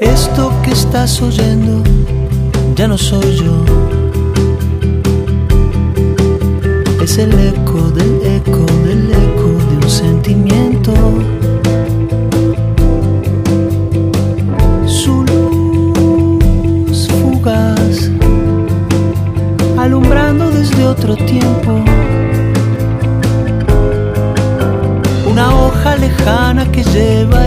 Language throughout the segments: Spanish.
Esto que estás oyendo ya no soy yo. Es el eco del eco del eco de un sentimiento. Su luz fugaz, alumbrando desde otro tiempo. Una hoja lejana que lleva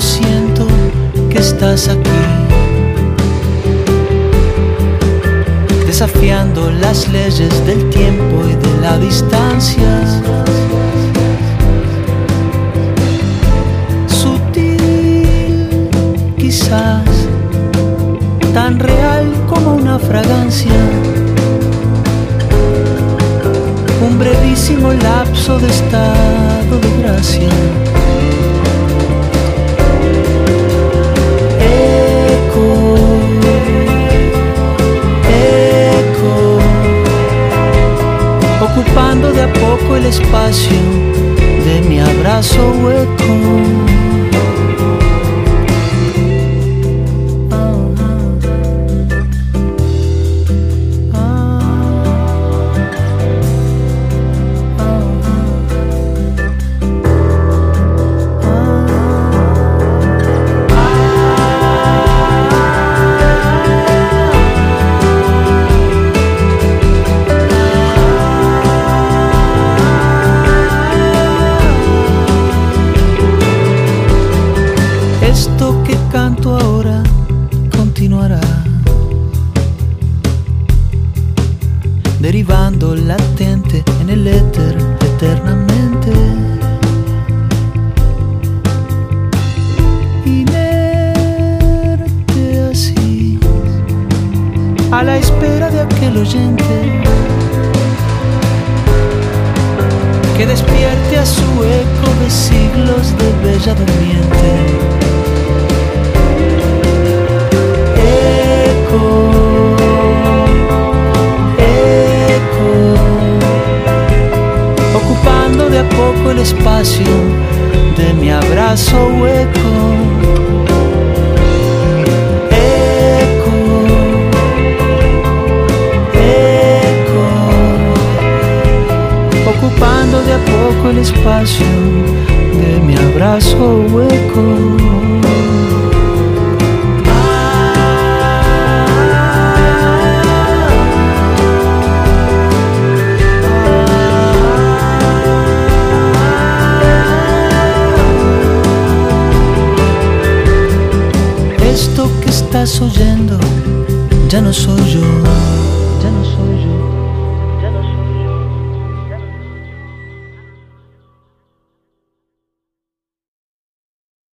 siento que estás aquí, desafiando las leyes del tiempo y de la distancia. Sutil, quizás, tan real como una fragancia. Un brevísimo lapso de estado de gracia. Ocupando de a poco el espacio de mi abrazo hueco. Canto ahora continuará, derivando latente en el éter eternamente. Inerte así, a la espera de aquel oyente que despierte a su eco de siglos de bella durmiente. El espacio de mi abrazo hueco. Eco, eco, ocupando de a poco el espacio de mi abrazo hueco. Que estás oyendo ya no soy yo,